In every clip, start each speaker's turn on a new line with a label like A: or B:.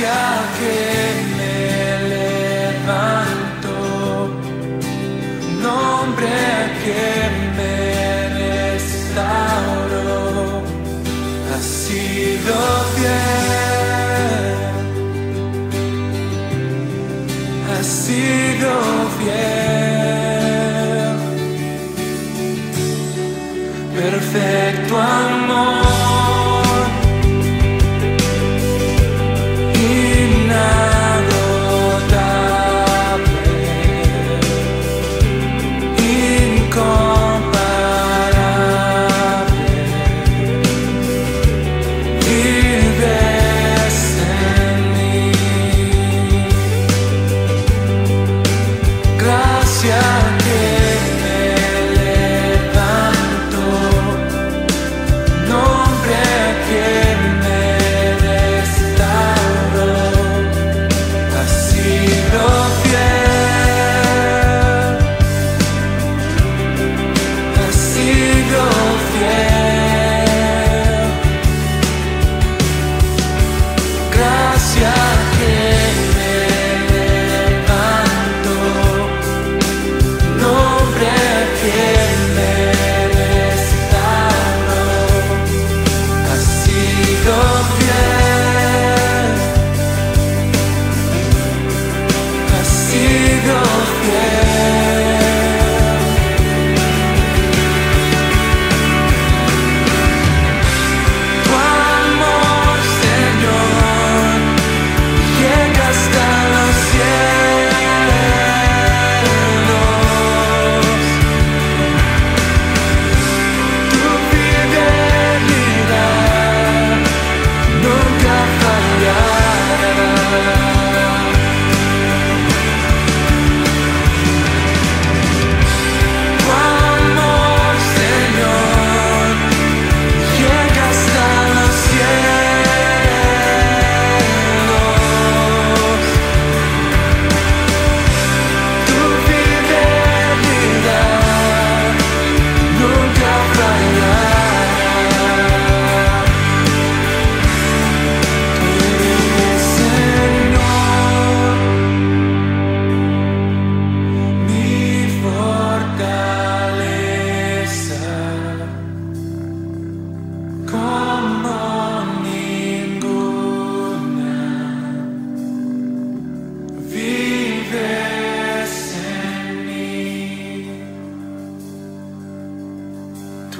A: gracia que me levantó, nombre que me restauró, ha sido fiel, ha sido fiel, perfecto amor.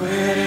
A: swear.